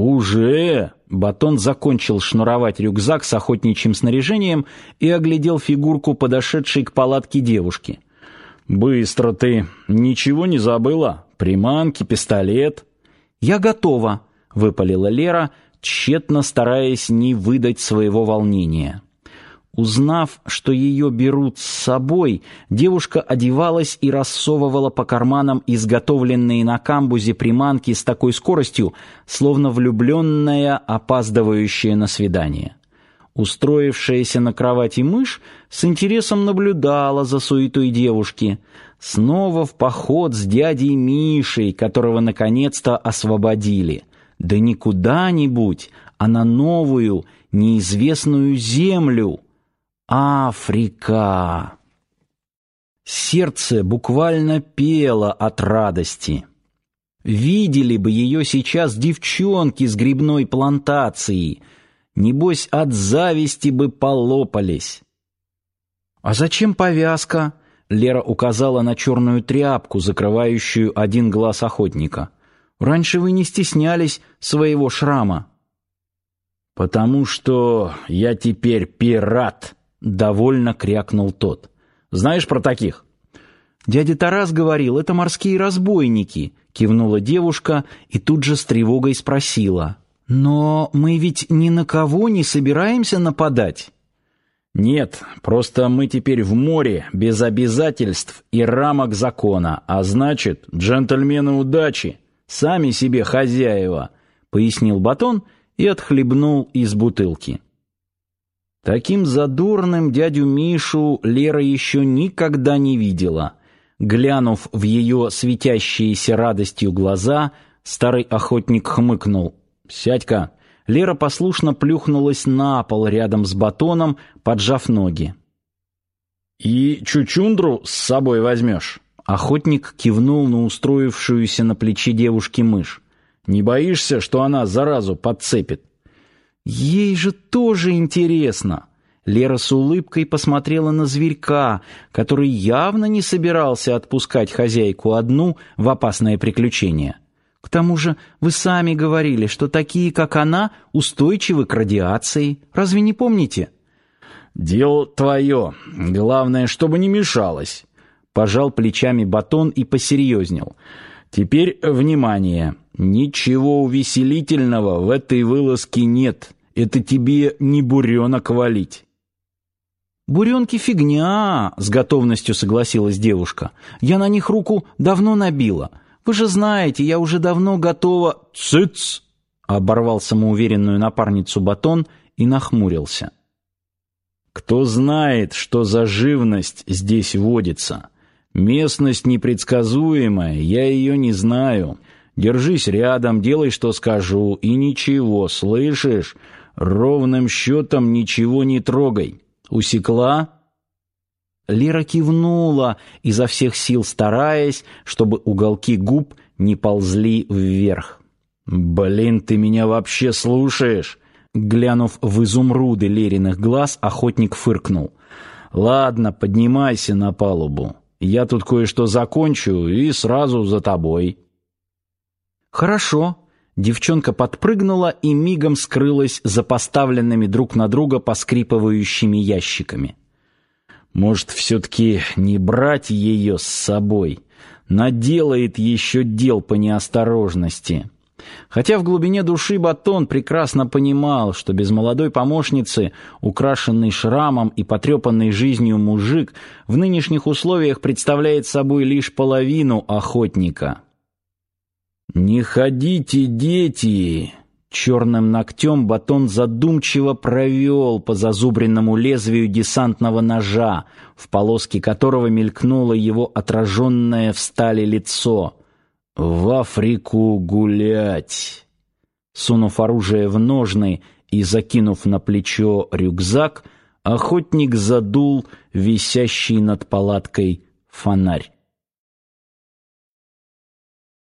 «Уже?» Батон закончил шнуровать рюкзак с охотничьим снаряжением и оглядел фигурку подошедшей к палатке девушки. «Быстро ты. Ничего не забыла? Приманки, пистолет?» «Я готова», — выпалила Лера, тщетно стараясь не выдать своего волнения. Узнав, что ее берут с собой, девушка одевалась и рассовывала по карманам изготовленные на камбузе приманки с такой скоростью, словно влюбленная, опаздывающая на свидание. Устроившаяся на кровати мышь с интересом наблюдала за суетой девушки. Снова в поход с дядей Мишей, которого наконец-то освободили. Да не куда-нибудь, а на новую, неизвестную землю — Африка! Сердце буквально пело от радости. Видели бы ее сейчас девчонки с грибной плантации, небось от зависти бы полопались. А зачем повязка? Лера указала на черную тряпку, закрывающую один глаз охотника. Раньше вы не стеснялись своего шрама. Потому что я теперь пират. Довольно крякнул тот. Знаешь про таких? Дядя Тарас говорил, это морские разбойники, кивнула девушка и тут же с тревогой спросила: "Но мы ведь ни на кого не собираемся нападать?" Нет, просто мы теперь в море без обязательств и рамок закона, а значит, джентльмены удачи, сами себе хозяева, пояснил Батон и отхлебнул из бутылки. Таким задорным дядю Мишу Лера еще никогда не видела. Глянув в ее светящиеся радостью глаза, старый охотник хмыкнул. «Сядь-ка». Лера послушно плюхнулась на пол рядом с батоном, поджав ноги. «И чучундру с собой возьмешь?» Охотник кивнул на устроившуюся на плече девушки мышь. «Не боишься, что она заразу подцепит?» Ей же тоже интересно. Лера с улыбкой посмотрела на зверька, который явно не собирался отпускать хозяйку одну в опасное приключение. К тому же вы сами говорили, что такие, как она, устойчивы к радиации. Разве не помните? Дело твое. Главное, чтобы не мешалось. Пожал плечами батон и посерьезнел. Теперь внимание. Ничего увеселительного в этой вылазке нет. Это тебе не буренок валить. Буренки фигня, с готовностью согласилась девушка. Я на них руку давно набила. Вы же знаете, я уже давно готова. Цыц! оборвал самоуверенную напарницу Батон и нахмурился. Кто знает, что за живность здесь водится? Местность непредсказуемая, я ее не знаю. Держись рядом, делай, что скажу, и ничего, слышишь? Ровным счетом ничего не трогай. Усекла?» Лера кивнула, изо всех сил стараясь, чтобы уголки губ не ползли вверх. «Блин, ты меня вообще слушаешь?» Глянув в изумруды Лериных глаз, охотник фыркнул. «Ладно, поднимайся на палубу. Я тут кое-что закончу и сразу за тобой». «Хорошо». Девчонка подпрыгнула и мигом скрылась за поставленными друг на друга поскрипывающими ящиками. «Может, все-таки не брать ее с собой? Наделает еще дел по неосторожности». Хотя в глубине души Батон прекрасно понимал, что без молодой помощницы, украшенный шрамом и потрепанный жизнью мужик, в нынешних условиях представляет собой лишь половину охотника. «Не ходите, дети!» Черным ногтем батон задумчиво провел по зазубренному лезвию десантного ножа, в полоске которого мелькнуло его отраженное в стали лицо. «В Африку гулять!» Сунув оружие в ножны и закинув на плечо рюкзак, охотник задул висящий над палаткой фонарь.